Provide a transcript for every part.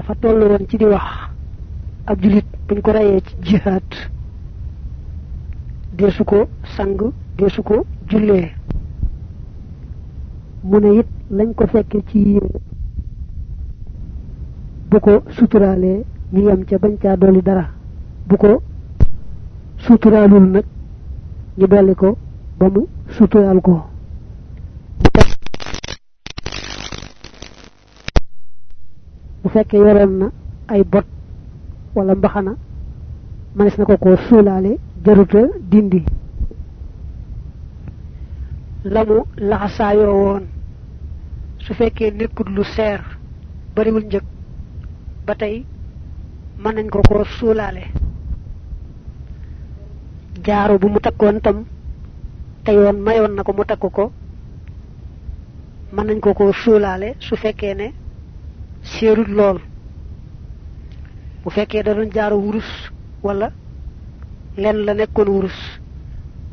dafa tollu won ci di wax ab julit buñ ko rayé ci jihad. Desu ko sang desu ko jullee mu ne it lañ ko fekke ci bu ko suturaalee ñu yam ca bañ caa dolli dara. Bu ko suturaalul nag ñu ko ko bu fekkee na ay bot wala mbaxana manis na ko ko suulaale jaruta dindi. Lamu laxasaayoo woon. Su fekkee nekkut lu seer bariwul njëg ba tey mën nañ ko ko suulaale. Jaaro bu mu takkoon tam te yoon mayoon mu takk ko mën nañ ko su fekkee ne seerut lool. Bu fekkee da doon jaaro wurus wala lenn la nekkoon wurus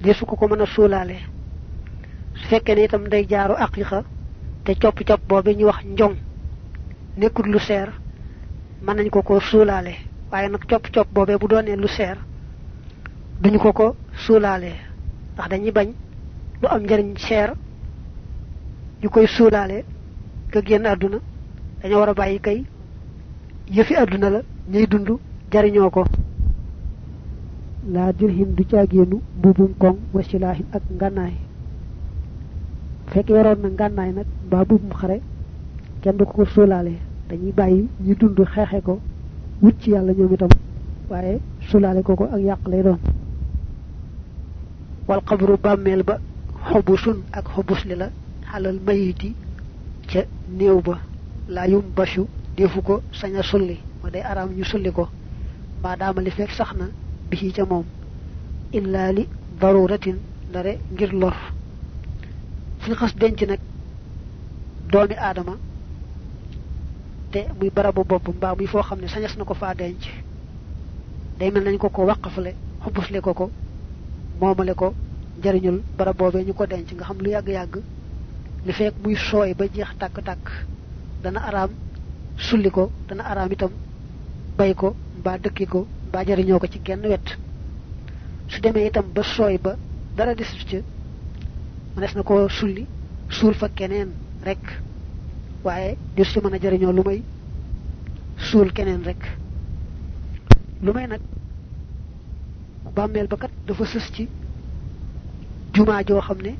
desu ko ko mën a suulaale. Su fekkee ne itam day jaaro aqiqa te copp copp boobu ñu wax njong nekkut lu seer mën nañ ko ko suulaale. Waaye nag copp copp boobee bu doonee lu seer duñu ko ko suulaale. Ndax dañuy bañ lu am njariñ seer ñu koy suulaale ka génn dañoo war a bàyyi kay. Yëfi àdduna la ñuy dund jariñoo ko. Laa dirhim du caagéenu mbubum koŋ wasilaahin ak ngànnaay. Fekk yoroon na ngànnaay nag mbaa mbubum xare kenn du ko ko suulaale. Dañuy bàyyi ñu dund xeexe ko wut ci ñoom itam ak lay doon. Wal qabru bàmmeel ba xobusun ak xobus li la xalal mayiti ca ba laa yum bashu defu ko sañ a sulli. Ma day araam ñu sulli ko. Maa daama li fekk sax na bi ca moom. Illa li daruratin ndare ngir lor. Fu xas denc nag doomi aadama te muy barabu bopp mbaa muy foo xam ne sañas na ko faa denc. Day mel nañ ko ko waqafale xubusle ko ko moomale ko jariñul barab boobee ñu ko denc. Nga xam lu yàgg-yàgg li fekk muy sooy ba jeex tàkk-tàkk dana araam sulli ko dana araam itam bay ko mbaa dëkki ko mbaa jariñoo ko ci genn wet. Su demee itam ba sooy ba dara desut ca mënees na ko sulli suul fa keneen rek. Waaye des ci mën a jariñoo lu may suul keneen rek. Lu may nag bàmmeel ba kat dafa sës ci jumaa joo xam ne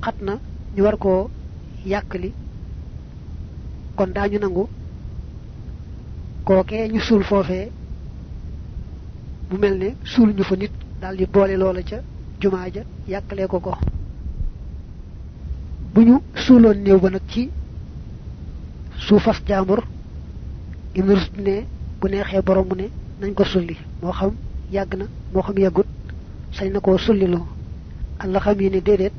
xat na ñu war koo yàkkali kon daañu nangu kookee ñu suul foofee bu mel ne suul ñu fa nit daal di boole loola ca jumaa ja yàkkalee ko ko. bu ñu suuloon néew ba nag ci suufas jaambur ibnu rusd ne bu neexee borom mu ne nañ ko sulli. moo xam yàgg na moo xam yàggut sañ na koo sulliloo. Allah xam yi ne déedéet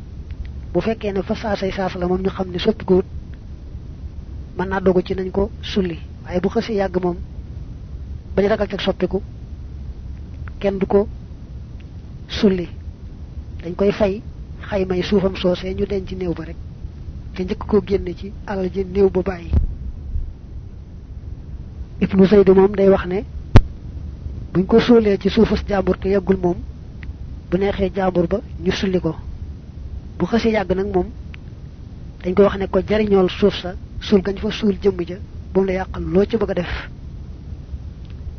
bu fekkee ne fa saasay saasa la moom ñu xam ne soppi ko mën naa dogu ci nañ ko sulli. Waaye bu xësee yàgg moom bañ ragal teg soppiku kenn du ko sulli. Dañ koy fay xaymay suufam soosee ñu denc néew ba rek te njëkk ko génne ci alal ji néew ba bàyyi. Ibnu zayd moom day wax ne buñ ko suulee ci suufas jàmbur te yàggul moom bu neexee jàmbur ba ñu sulli ko. Bu xësee yàgg nag moom dañ koy wax ne ko jariñool suuf sa suul gañ fa suul jëmm ja bu la yàqal loo ci bëgg a def.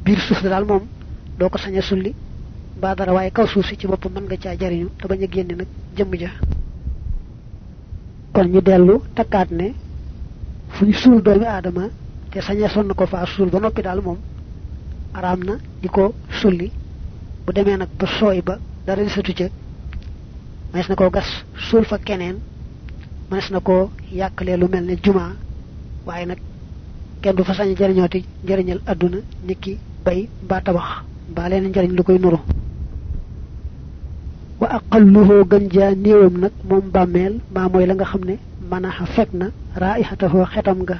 Biir suuf daal moom doo ko sañ a sulli mbaa dara waaye kaw suuf si ci boppam mën nga caa jariñu te bañ a génne nag jëmm ja. Kon ñu dellu takkaat ne fu ñu suul doomi aadama te sañee sonn ko faa suul ba noppi daal moom araam na sulli. Bu demee nag ba sooy ba dara desatu ca na koo gas suul fa keneen mënees na koo yàkkalee lu mel ne juma waaye nag kenn du fa sañ jariñooti njariñal àdduna niki bay mbaa tabax mbaa leen njariñ lu koy nuru. Wa aqalluhu gën jaa néewam nag moom bàmmeel maa mooy la nga xam ne manaxa fekk na raihatahu xetam nga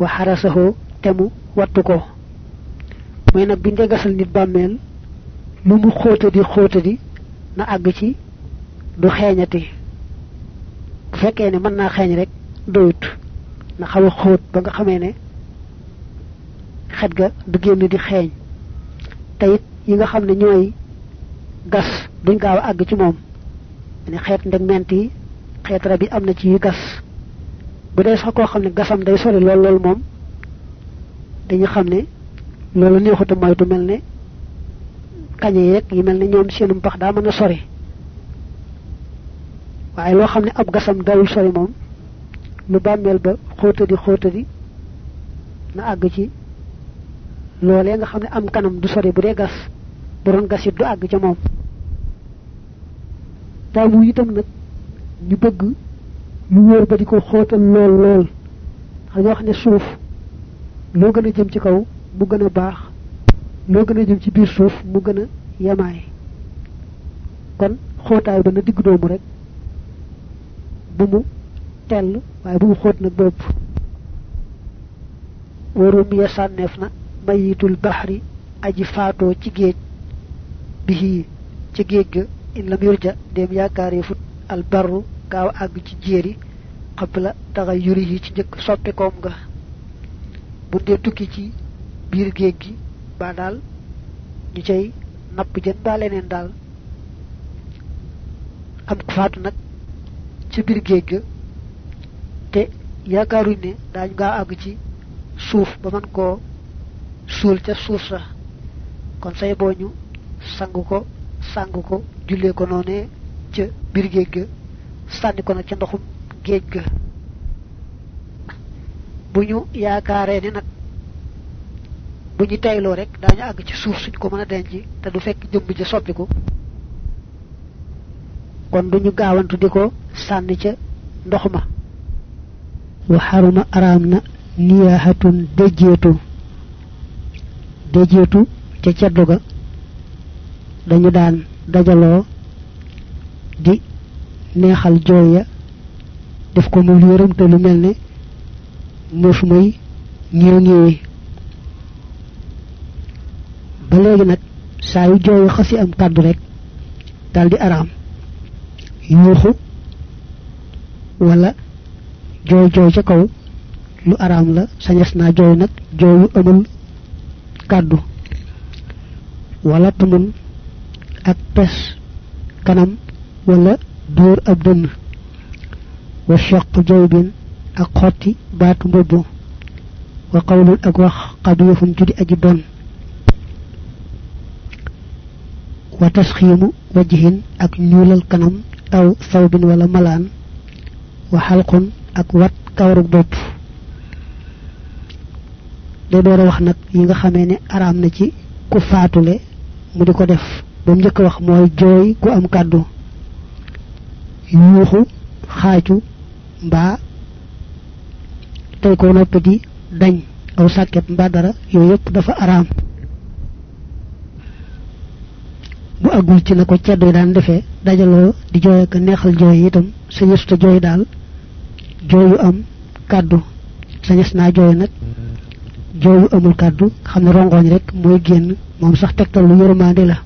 wa xarasahu temu wattu ko. Mooy nag biñ gasal nit bàmmeel lu mu xóotadi xóotadi na àgg ci du xeeñati. Bu fekkee ne mën naa xeeñ rek doyut. Na xaw a xóot ba nga xamee ne xet ga du génn di xeeñ. Te it yi nga xam ne gas duñ gaaw a àgg ci moom. Ne xeet ndeg ment yi xeet rab am na ci yu gas. Bu dee sax koo xam ne gasam day sori lool lool moom dañu xam ne loolu neexuta moytu mel ne kañe yeeg yi mel ne ñoom seenum pax daa mën a sori. Waaye loo xam ne ab gasam dawul sori moom lu bàmmeel ba xóotadi xóotadi na àgg ci loolee nga xam ne am kanam du sori bu dee gas bu doon gas it du àgg ca moom. Taamu itam nag ñu bëgg lu wóor ba di ko xóotal lool lool. Xam wax ne suuf loo gën a jëm ci kaw mu gën a baax loo gën a jëm ci biir suuf mu gën a kon xóotaay ba na digg doomu rek bu mu tell waaye bu mu xóot nag bopp warum ya sànneef na mayitul aji faatoo ci géej bihi ci in lam yurja dem yaakaaree fut al barru gaaw àgg ci jéeri xabla taxa yuri ci njëkk soppikoom nga bu dee tukki ci biir géej gi ba daal ñu cay napp jën ba am faatu nag ci te yaakaaruñ ne daañu gaaw àgg ci suuf ba man koo suul ca suuf sa. Kon say boo ñu sang ko sang ko jullee ko noonee ca biir géej ga sànni ko nag ca ndoxum géej ga. Bu ñu yaakaaree ne nag bu ñu teyloo rek daañu àgg ci suuf suñ ko mën a denc te du fekk jëmb ja soppiku. Kon duñu gaawantu di ko sànni ca ndox ma wa xaruma araam na niyaahatun déjeetu déjeetu ca ceddu ga dañu daan dajaloo di neexal jooy ya def ko mu yërëm te lu mel ne muus muy ñëw ba léegi nag saa yu jooyu xasi am kàddu rek daal di wala jooy jooy ca kaw lu araam la sañes naa jooy nag jooy yu amul kàddu wala tumun ak pes kanam wala dóor ab dënn wa shaq jaybin ak xotti baatu mbubb wa qawlun ak wax xabiyafun judi aji bon wa tasxiimu wajhin ak ñuulal kanam aw sawbin wala malaan wa xalqun ak wat kawarug bopp day door a wax nag yi nga xamee ne araam na ci ku faatule mu di ko def ba mu njëkk wax mooy jooy ku am kàddu yuuxu xaaju mbaa tey ko nopp di dañ aw sàkket mbaa dara yooyu yëpp dafa araam bu agul ci na ko ceddo daan defee dajaloo di jooy ak neexal jooy itam sañes ta jooy daal jooy yu am kàddu sañes naa jooy nag jooy yu amul kàddu xam ne rongoñ rek mooy génn moom sax tegtal lu yërmaande la.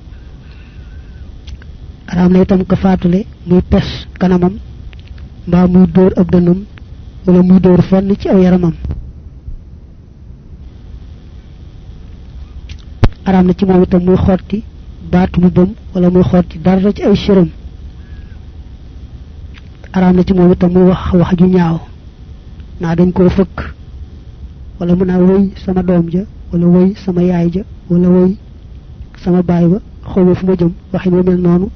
Araam na itam ko faatule muy pes kanamam mbaa muy dóor ab dënam wala muy dóor fenn ci aw yaramam. Araam na ci moom itam muy xotti baatu mu bëm wala muy xotti dara ci ay araam na ci moom itam muy wax wax ju ñaaw naa dañ koo fëkk wala mu naa woy sama doom ja wala woy sama yaay ja wala woy sama baay ba xawma fu ma jëm waxi mu mel noonu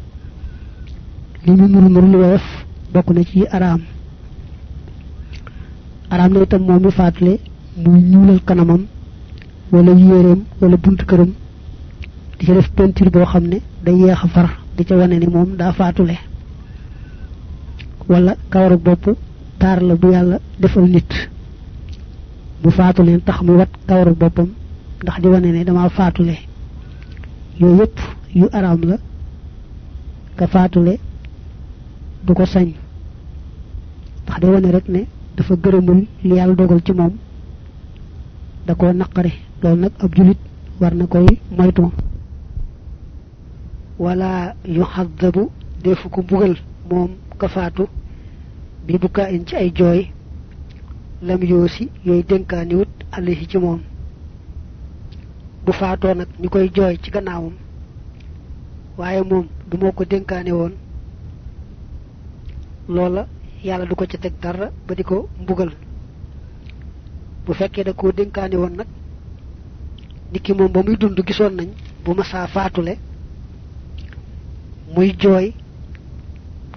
li mu nuru nuru lu woyof bokk na ci araam araam na itam moom mi faatule muy ñuulal kanamam wala yéeréem wala bunt këram di ca def peinture boo xam ne day yeex a far di ca wane ni moom daa faatule wala kawaru bopp taar la bu yàlla defal nit bu faatuleen tax mu wat kawaru boppam ndax di wane ne dama faatule yooyu yëpp yu araam la ka faatule du ko sañ ndax day wane rek ne dafa gërëmul li yàlla dogal ci moom da koo naqare loolu nag ab julit war na koy moytu wala yu defu ko mbugal moom ka faatu bi bukkaa in ci ay jooy lam yoosi yooyu dénkaaniwut alayhi ci moom bu faatoo nag ñu koy jooy ci gannaawam waaye moom du moo ko dénkaane woon loola yàlla du ko ci teg dara ba mbugal bu fekkee da koo dénkaane woon nag niki moom ba muy dund gisoon nañ bu ma saa faatule muy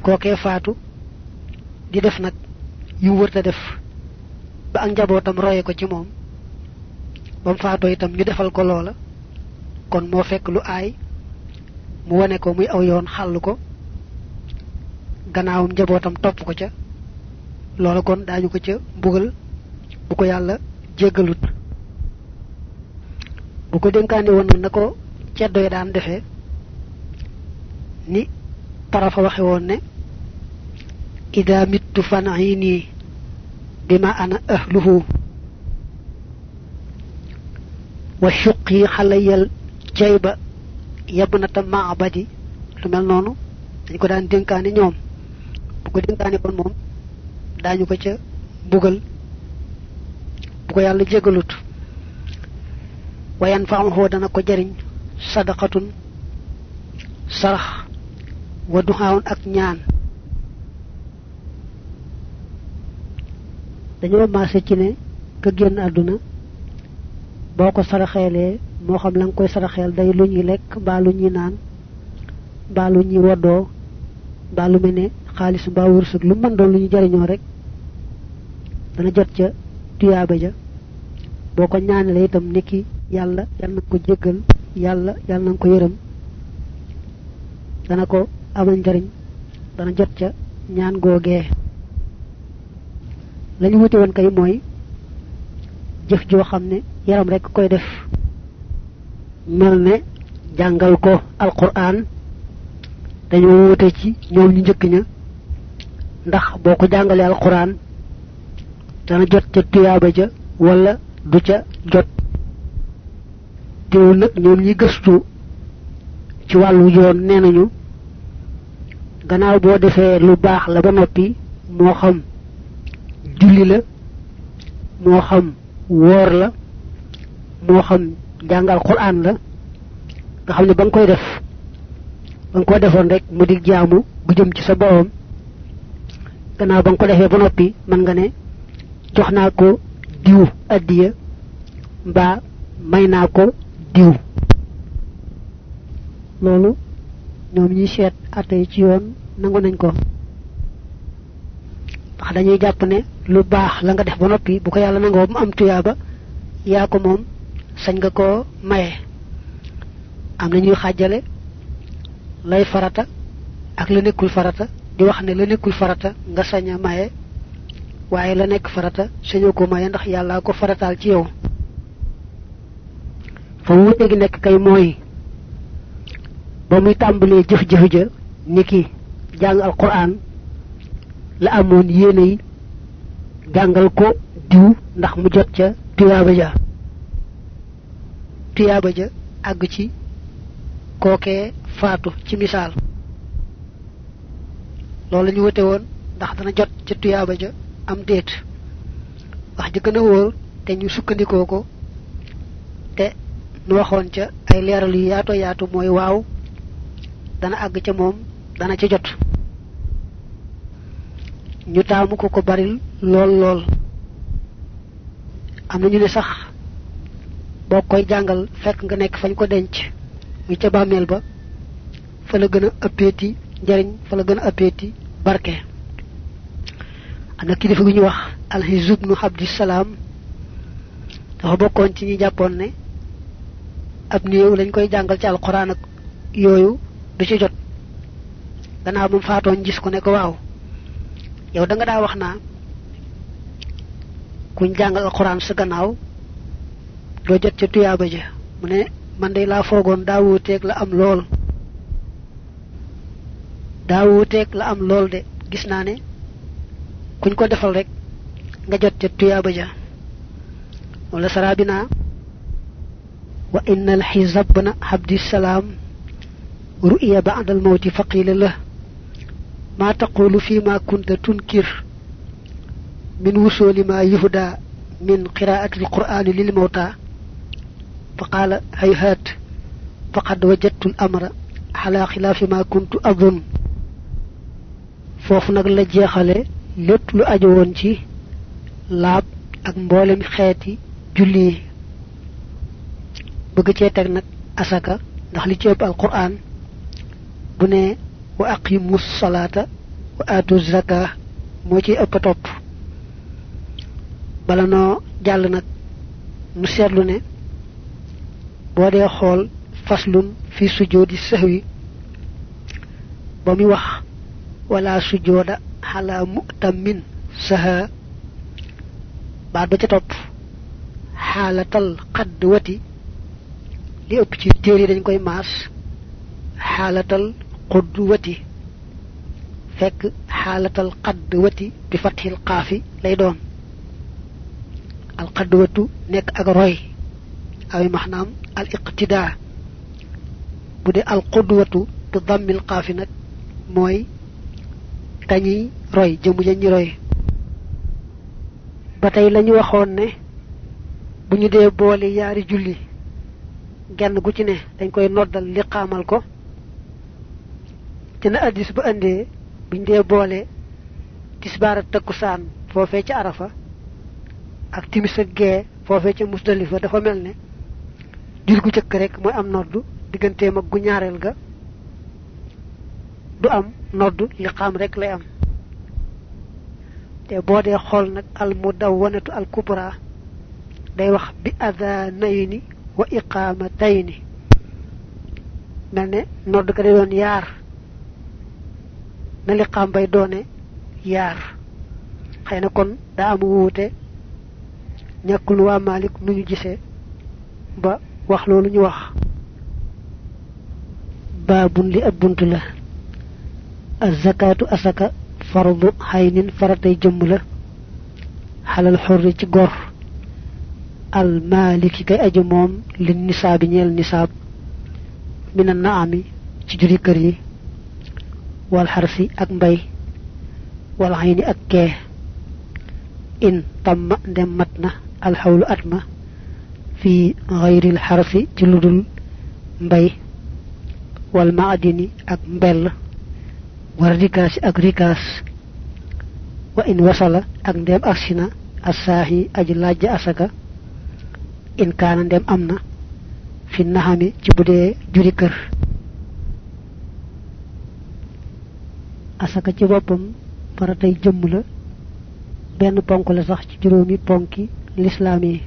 kookee faatu di def nag yu wërta def ba ak njabootam roye ko ci moom bam faatoo itam ñu defal ko loola kon moo fekk lu aay mu wane ko muy aw yoon xàll ko gannaawam njabootam topp ko ca loola kon daañu ko ca mbugal bu ko yàlla jéggalut. Bu ko dénkaane woon na ko ceddo yi daan defee ni tarafa waxe woon ne ida mittu fan'ini bima ana ahluhu wa shuqi xalayal jayba yabnata maabadi lu mel noonu dañ ko daan dénkaane ñoom bu ko dénkaane kon moom daañu ko ca bugal bu ko yàlla jégalut wayan faamuhoo dana ko jariñ sadaqatun sarax wa duxaawun ak ñaan. Dañoo maase ci ne ka génn àdduna boo ko saraxeelee moo xam la nga koy saraxeel day lu ñuy lekk mbaa naan mbaa lu woddoo mbaa lu mel ne mbaa wërsëg lu mën doon lu ñu rek dana jot ca tuyaaba ja. Boo ko ñaanalee itam niki yàlla yal na ko jéggal yàlla yal na ko yërëm dana ko amal njariñ. Dana jot ca ñaan googee. Lañu wuti woon kay mooy jëf joo xam ne yaram rek koy def. Mel ne jàngal ko alquran dañoo wute ci ñoom ñu njëkk ña. Ndax boo ko alquran dana jot ca tuyaaba ja wala du ca jot. Teewul nag ñoom ñi gëstu ci wàllu yoon nee nañu gannaaw boo defee lu baax la ba noppi moo xam julli la moo xam woor la moo xam jàngal quran la nga xam ne ba nga koy def ba nga ko defoon rek mu di jaamu bu jëm ci sa borom gannaaw ba nga ko defee ba noppi man nga ne jox naa ko diw addiya mbaa may naa ko diw. Loolu ñoom ñi seet atay ci yoon nangu nañ ko. Ndax dañuy jàpp ne lu baax la nga def ba noppi bu ko yàlla nangoo mu am tuyaaba yaa ko moom sañ nga koo maye. Am na ñuy lay farata ak la nekkul farata di wax ne la nekkul farata nga sañ a maye waaye la nekk farata sañoo ko maye ndax ko farataal ci yow. Fa nekk kay mooy ba muy tàmbalee jëf-jëf ja niki jàng alquran la amoon yéene yi jàngal ko diw ndax mu jot ca tuyaaba ja. Tuyaaba ja àgg ci kookee faatu ci misaal. Loolu ñu wute woon ndax dana jot ca tuyaaba ja am déet. Wax ji gën a wóor te ñu sukkandikoo ko te nu waxoon ca ay leeral yu yaato yaatu mooy waaw dana àgg ca moom dana ca jot. Ñu taamu ko ko baril lool lool. Am ñu ne sax boo koy jàngal fekk nga nekk fañ ko denc muy ca bàmmeel ba fa la gën a ëppeeti njariñ fa la gën a ëppeeti barke. Am na kilifa gu ñu wax alxizub nu abdissalaam dafa bokkoon ci ñi jàppoon ne ab néew lañ koy jàngal ci alquran ak yooyu du ci jot. Gannaaw moom faatoon gis ko ne ko waaw yow da nga daa wax naa kuñ jàngal alquran sa gannaaw doo jot ca tuyaaba ja. Mu man day laa foogoon daa wuuteeg la am lool. Daa wuuteeg la am lool de. Gis naa ne kuñ ko defal rek nga jot ca tuyaaba ja. Wala sarabina wa inna alxizabna abdissalaam رؤيا بعد الموت فقيل له ما تقول فيما كنت تنكر من وصول ما يهدى من قراءة القرآن للموتى؟ فقال هيهات فقد وجدت الأمر على خلاف ما كنت أظن. فوفنا لا جيخالي لب لو لاب أك مبولم خيتي جلي بغتي تغنق أساكا نخلي القرآن. Bu ne wa aqimu salata wa atu zaka moo ci ëpp topp bala noo jàll nag nu seetlu ne boo dee xool faslun fi sujudi sahwi ba muy wax wala sujoda ala mu'tamin saha baat ba ca topp xaalatal xaddwati li ëpp ci téere dañ koy maas xaalatal qudwati fekk xaalatal qadwati bi fathil qaafi lay doon al qadwatu nekk ak roy aw maxnaam al iqtida bu dee al qudwatu bi dammil qaafi nag mooy kañuy roy jëmu ja ñi roy ba tey lañu waxoon ne bu ñu dee boole yaari julli genn gu ci ne dañ koy noddal li xaamal ko ci na addis ba andee buñ dee boole tisbaar ak takkusaan foofee ca arafa ak timis ak gee foofee ca musdalifa dafa mel ne jul gu rek mooy am noddu digganteem ak gu ñaareel ga. Du am noddu li xam rek lay am. Te boo dee xool nag al mudawwanatu al kubra day wax bi adanayni wa iqamatayni mel ne nodd ka day yaar na li xam bay doone yaar xëy na kon daa am wuute ñàkkul waa malik nu ñu gisee ba wax loolu ñu wax baabun li ab bunt la الزكاة أسكا فرض حين فرتي جملة على الحر ci gor al maliki kay aji mom li nisab ñel nisab min an naami ci juri kër yi wal harsi ak mbay wal hayni ak ke in tamma ndem al hawlu atma fi ghayri al harsi ci ludul mbay wal maadini ak mbell. Ak wa in wasala ak aksina assaahi aji laaj asaka. In kaana ndem am na. Fi naxami ci juri kër asaka ci boppam faratay jëmm la benn ponk la sax ci juróomi ponki lislaam yi.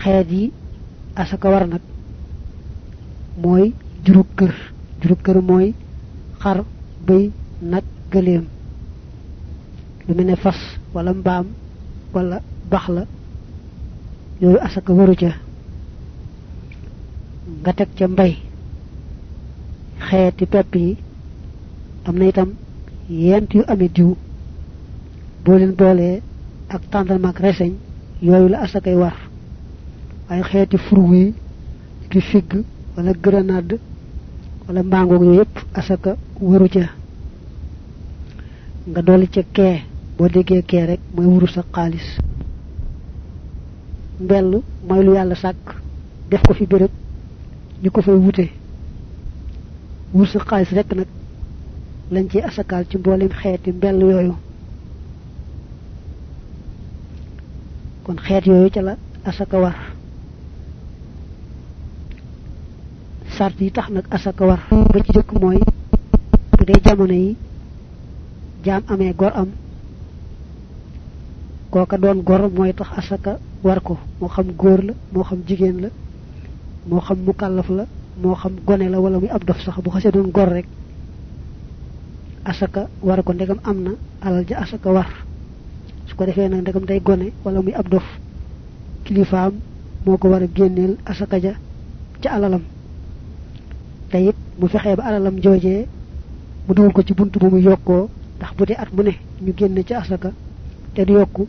Xeet yi asaka war nag mooy juru kër. Juru kër mooy xar bëy nag gëleem lu mel ne fas wala mbaam wala bax la asaka waru ca. Nga teg ca mbay. Xeeti pepp yi am na itam yent yu amee diw boo leen boolee ak tàndarma ak reseñ yooyu la asakay war. Waaye xeeti yi ki figg wala grenade wala mbangoog yooyu yépp asaka waru ca. Nga dolli ca kee. Boo déggee kee rek mooy wuru sa xaalis. Mbell mooy lu yàlla sàkk. Def ko fi ñu ko fay wute. Wur sa xaalis rek lañ ci asakaal ci mboolem xeeti mbell yooyu. Kon xeet yooyu ca la asaka war. Sart yi tax nag asaka war. Ba ci jëkk mooy bu dee jamono yi jaam amee gor am kooka doon gor mooy tax asaka war ko. Moo xam góor la moo xam jigéen la moo xam mukallaf la moo xam gone la wala muy ab sax bu xasee doon gor rek asaka war ko ndegam am na alal ja asaka war. Su ko defee nag ndegam day gone wala muy ab dof kilifaam moo ko war asaka ja ca alalam. Te it mu fexee ba alalam joojee mu dugal ko ci buntu bu mu yokkoo ndax bu at mu ne ñu génne ci asaka te du yokku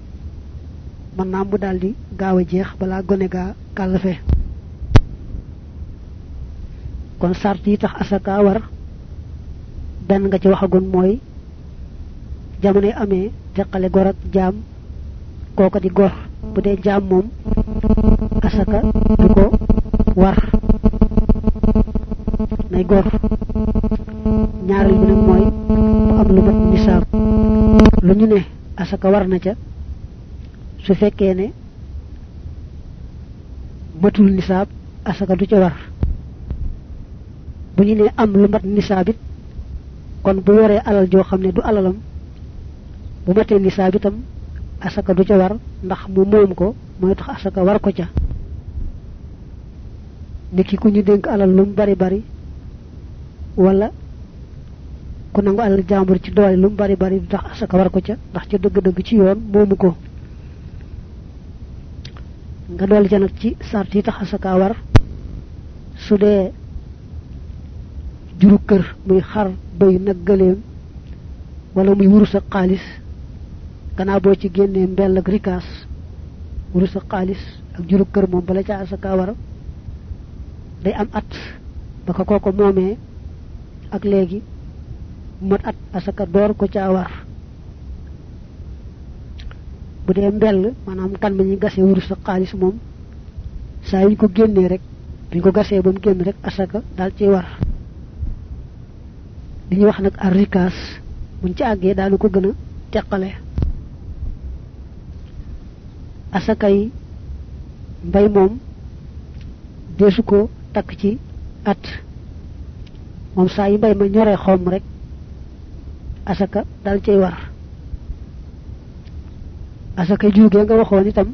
mën naa mu daldi gaaw jeex balaa gone gaa kàllafe kon sart yi tax asaka war benn nga ci waxagun mooy jamono yi amee teqale gor ak jaam kooka di gor bu dee jaam moom asaka ko war. Nay gor. Nag mooy mu am lu mat nisaab. Lu ñu ne asaka war na ca su fekkee ne matul nisaab asaka du ca war. Bu ñu ne am lu mat nisaab it kon bu yoree alal joo xam ne du alalam bu matee nisaab itam asaka du ca war ndax mu moom ko mooy tax asaka war ko ca. Niki ku ñu dénk alal lu bari bari wala ku nangu alal jàmbur ci doole lu bari bari tax asaka war ko ca ndax ca dëgg-dëgg ci yoon moomu ko. Nga dolli ca nag ci sart yi tax asaka war su dee juru kër muy xar bay nag gëleem wala muy wurus ak xaalis gannaaw boo ci génnee mbell ak rikaas wurus ak xaalis ak juru kër moom bala ca asaka war day am at ba ko kooko moomee ak léegi mat at asaka door ko ca war. Bu dee mbell maanaam kan ma ñuy gasee wurus ak yuñ ko génnee rek buñ ko gasee ba mu rek asaka daal ciy war li ñuy wax nag ar rikaas buñ ci àggee daanu ko gën a teqale. Asakay mbay moom deesu ko takk ci at. Moom saa yi mbay ma ñoree xom rek asaka dal cay war. Asaka juugee nga waxoon itam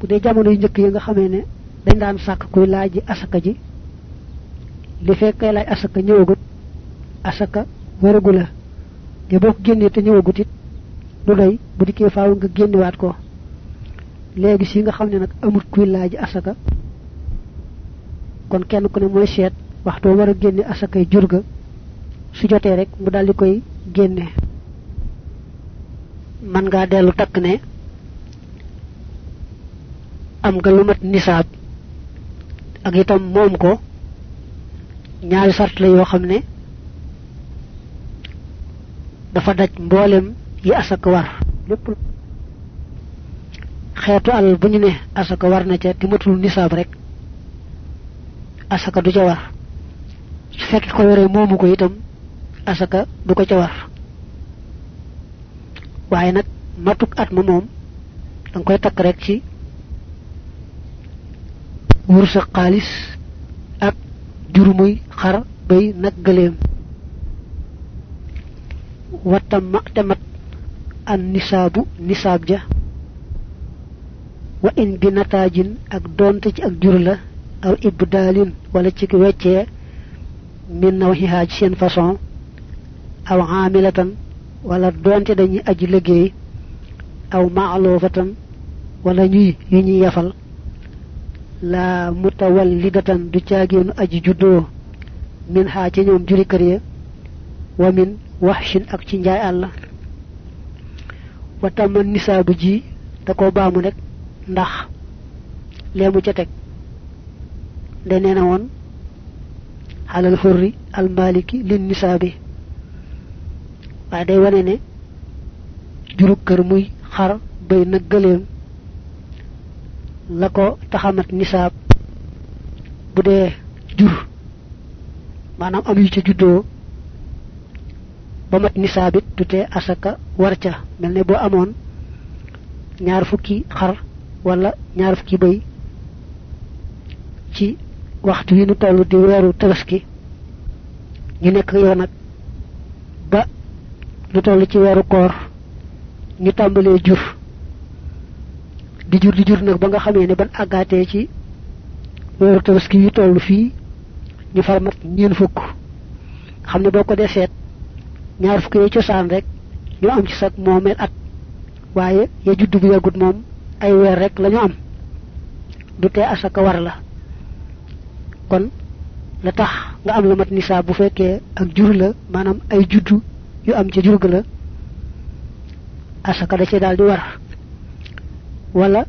bu dee jamono yu njëkk yi nga xamee ne dañ daan sàkk kuy laaj asaka ji. Li fekkay laaj asaka ñëwagut asaka waragu la te boo ko génnee te ñëwagut it du doy bu dikkee faaw nga génnewaat ko. Léegi si nga xam ne nag amut kuy laaj asaka kon kenn ku ne mooy seet waxtu war a génne asakay jurga su jotee rek mu daldi koy génne. Man ngaa dellu takk ne am nga lu mat nisaab ak itam moom ko ñaari sart la yoo xam ne dafa daj mboolem yi asaka war. Lépp xeetu alal bu ñu ne asaka war na ca te matul nisaab rek asaka du ca war. Su ko yore moomu ko itam asaka du ko ca war. Waaye nag matuk at ma moom dang koy takk rek ci wursa xaalis ak jurumuy xar bay nag gëleem وتم اعتمد النساب نساب جا. وإن بنتاج أك دونتج أك جرلا أو إبدال ولا تشك ويتشي من نوحيها جسين فاسون أو عاملة ولا دونت دني أجل لغي أو معلوفة ولا ني يني يفل. لا متولدة دو تشاجين أجي جدو من حاجة نوم جري كريه ومن wahshin ak ci njaay àlla wa tamma nisaabu ji da ko baamu rek ndax leemu ca teg. De neena woon xalal xurri almaliki lin nisaabi. Waaye day wane ne jurug kër muy xar bay nag gëleem la ko taxamat nisaab bu dee jur. Maanaam am yu ca juddoo ba mat nisaabit du tee asaka war ca. Mel ne ñaar fukki xar wala ñaar fukki bay ci waxtu wi nu toll di weeru tabaski ñu nekk yow nag ba lu toll ci weeru koor ñu tàmbalee jur. Di jur di jur nag ba nga xamee ne ban àggaatee ci weeru tabaski yu toll fii ñu far mat ñeen fukk. Xam ne boo ñaar fukk yi cosaan rek ñu am ci sag moomeel at. Waaye ya judd bu yàggut moom ay weer rek lañu am. Du tee asaka war la. Kon la tax nga am lu mat nisaab bu fekkee ak jur la maanaam ay juddu yu am ci jur la asaka da ci daal di war. Wala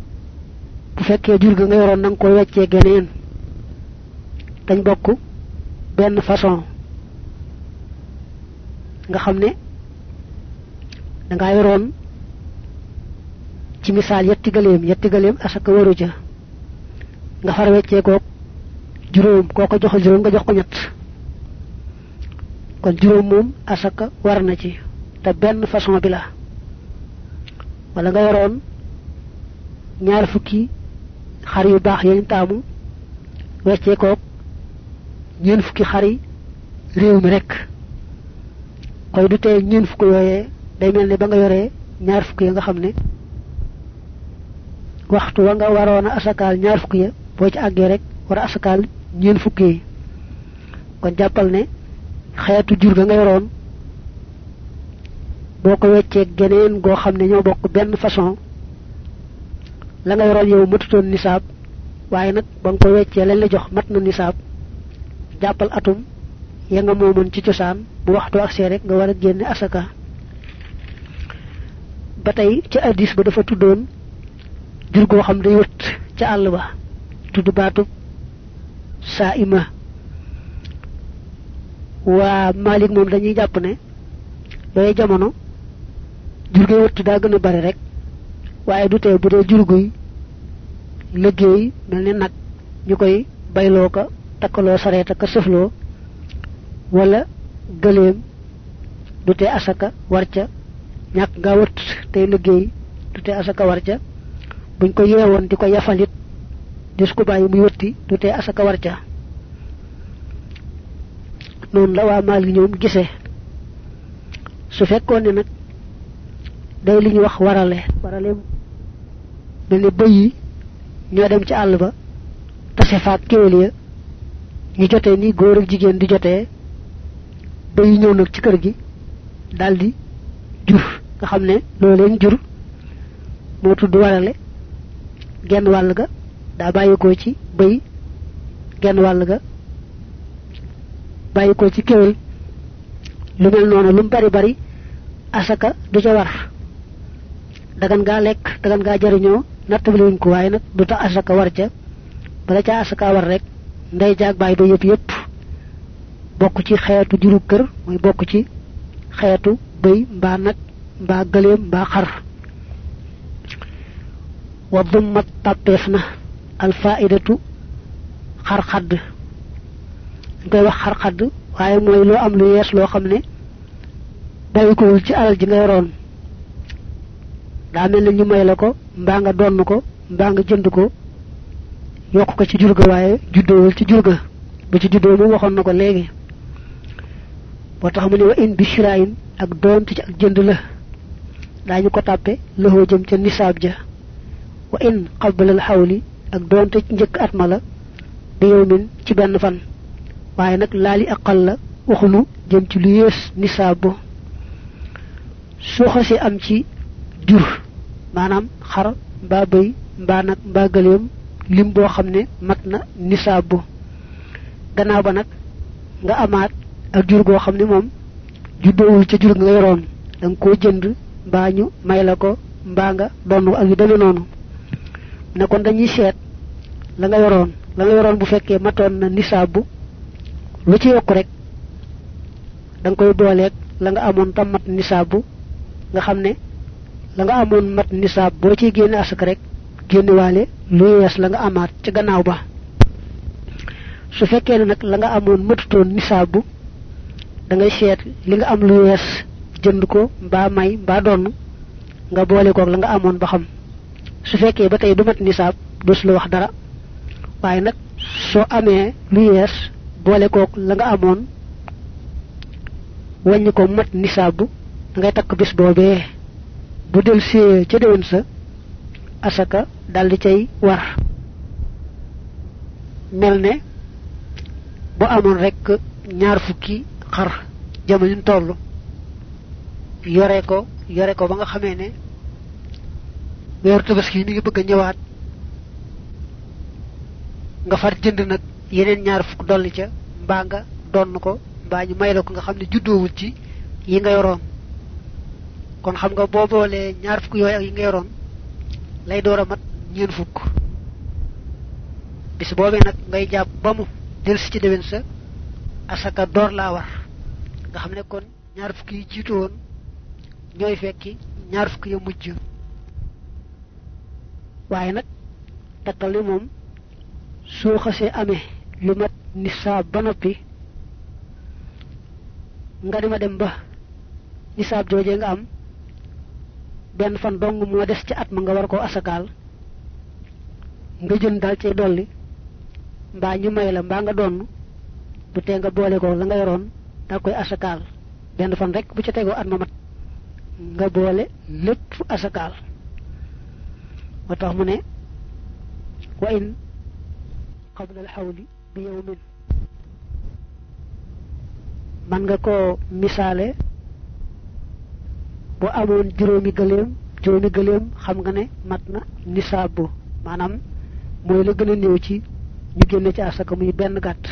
bu fekkee jur ga nga yoroon na nga koy weccee geneen. Dañ bokk benn façon nga xam ne da ngaa yoroon ci misal yetti galeem yetti galeem asaka waru ja nga far weccee ko juróom koo ko joxal juróom nga jox ko ñett. Kon juróom moom asaka war na ci te benn façon bi la. Wala nga yoroon ñaar fukki xar yu baax yañ taamu ko ñeen fukki xari réew mi rek koy du tee ñeen fukk yooyee day mel ne ba nga yoree ñaar fukk ya nga xam ne waxtu wa nga waroon asakaal ñaar fukk ya boo ci àggee rek war asakaal ñeen fukk yi. Kon jàppal ne xeetu jur ga nga yoroon boo ko weccee geneen goo xam ne ñoo bokk benn façon la nga yoroon yow matutoon nisaab waaye nag ba nga ko weccee lañ la jox mat na nisaab atum ya nga moomoon ci cosaan bu waxtu ak rek nga war a asaka. Ba tey ci addis ba dafa tuddoon jur goo xam day wët ca àll ba tudd saa ima waa malik moom dañuy jàpp ne yooyu jamono jur gay wëtt daa gën a bari rek waaye du tee bu dee jur guy liggéey mel ni nag ñu koy bayloo ko takkaloo ka sëfloo wala gëleem du asaka war ca ñàkk nga wët liggéey du asaka war ca. Buñ ko yeewoon di ko yafalit dis ko bàyyi muy du asaka war ca. Noonu la waa maal ñoom gisee su fekkoon ne nag day li ñu wax warale warale mel ni bëy yi dem ci àll ba tase ya ñu ni góor ak di jotee yi ñëw nag ci kër gi daldi jur. Nga xam ne loolu leen jur moo tudd warale. Genn wàll ga daa bàyyikoo ci bëy genn wàll ga bàyyikoo ci kéwél lu mel noonu lu bari bari asaka du ca war. Dagan ngaa lekk dagan ngaa jariñoo nattable wuñ ko waaye nag du tax asaka war ca. Bala ca asaka war rek ndey jaag bàyyi ba yëpp yëpp bokk ci xeetu juru kër mooy bokk ci xeetu bëy mbaa nag mbaa gëleem mbaa xar. Wa dummat tàppeef na alfaidatu xar xadd dañ koy wax xar xadd waaye mooy loo am lu yees loo xam ne bàyyikowul ci alal ji nga yoroon. Daa mel ñu may la ko nga donn ko mbaa nga jënd ko yokk ko ci jurga waaye juddoowul ci jurga bu ci juddoo léegi boo tax mu ne wa in bi shirayin ak doonte ci ak jënd la daañu ko tàppe loxoo jëm ca nisaab ja wa in qabbalal xawli ak doonte ci njëkk at ma la bi yowmin ci benn fan waaye nag laali aqal la waxunu jëm ci lu yées nisaab bo soo xasee am ci jur maanaam xar mbaa bëy mbaa nag mbaa gëleem lim boo xam ne mat na nisaab bo gannaaw ba nag nga amaat ak jur goo xam ne moom juddoowul ca jur nga yoroon. da nga koo jënd mbaa ñu may la ko mbaa nga donn ak yu demee ne kon dañuy la nga yoroon. la nga yoroon bu fekkee matoon na nisaab bu lu ci yokk rek da nga koy booleeg la nga amoon tam mat nisaab bu. nga xam ne la nga amoon mat nisaab boo ciy génne asaka rek génnewaale lu yees la nga amaat ca gannaaw ba. su fekkee ne nag la nga amoon matutoon nisaab bu da ngay seet li nga am lu yees jënd ko mbaa may mbaa donn nga boole koog la nga amoon ba xam. Su fekkee ba tey du mat nisaab dus la wax dara. Waaye nag soo amee lu yees boole koog la nga amoon wàññi ko mat nisaab da ngay takk bis boobee. Bu del ca déwén sa asaka daldi cay war. Mel ne bu amoon rek ñaar fukki xar jamono ñu toll yore ko yore ko ba nga xamee ne weeru tabaski mi ngi bëgg a ñëwaat nga far jënd nag yeneen ñaar fukk dolli ca mbaa nga donn ko mbaa ñu may la ko nga xam ne juddoowul ci yi nga yoroon. Kon xam nga boo boolee ñaar fukk yooyu ak yi nga yoroon lay door mat ñeen fukk. Bis boobee nag ngay jàpp ba mu del ci déwén sa asaka door laa war nga xam ne kon ñaar fukk yi jiitu woon ñooy fekki ñaar fukk ya mujj. Waaye nag takkal li moom soo xasee amee lu mat nisaab ba noppi nga dima dem ba nisaab joojee nga am benn fan dong moo des ci at ma nga war koo asakaal nga jël daal cay dolli mbaa ñu may la mbaa nga donn bu tee nga boole ko la nga yoroon da koy asakaal. Benn fan rek bu ca tegoo at ma mat nga boole lépp asakaal. Moo tax mu ne wa in qabla al xawli bi yawmin man nga ko misaale bu amoon juróomi gëléem juróomi gëléem xam nga ne mat na nisaab bu maanaam mooy la gën a néew ci ñu génne ci asaka muy benn gàtt